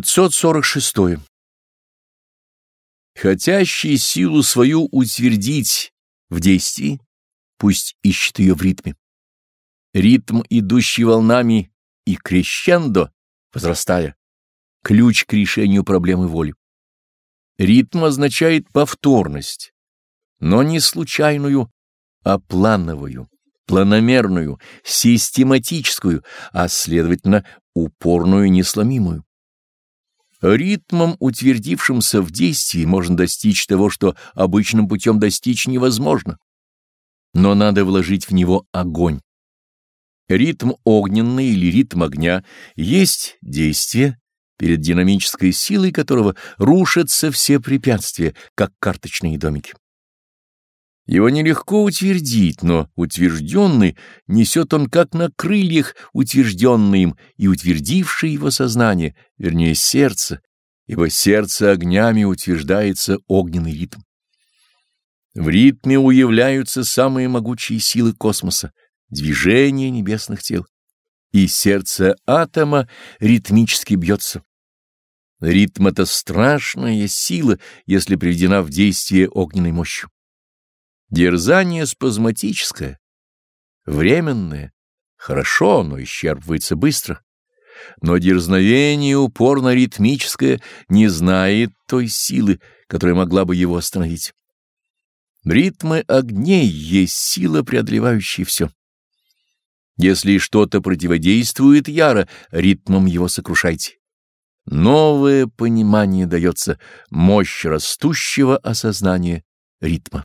546. Хотящий силу свою утвердить в действии, пусть ищет ее в ритме. Ритм, идущий волнами, и крещендо, возрастая, ключ к решению проблемы воли. Ритм означает повторность, но не случайную, а плановую, планомерную, систематическую, а, следовательно, упорную, несломимую. Ритмом, утвердившимся в действии, можно достичь того, что обычным путем достичь невозможно. Но надо вложить в него огонь. Ритм огненный или ритм огня есть действие, перед динамической силой которого рушатся все препятствия, как карточные домики. Его нелегко утвердить, но утвержденный несет он как на крыльях утвержденный им и утвердивший его сознание, вернее сердце, ибо сердце огнями утверждается огненный ритм. В ритме уявляются самые могучие силы космоса, движения небесных тел, и сердце атома ритмически бьется. Ритм — это страшная сила, если приведена в действие огненной мощью. Дерзание спазматическое, временное, хорошо, но исчерпывается быстро. Но дерзновение упорно-ритмическое не знает той силы, которая могла бы его остановить. Ритмы огней есть сила, преодолевающая все. Если что-то противодействует яро, ритмом его сокрушайте. Новое понимание дается, мощь растущего осознания ритма.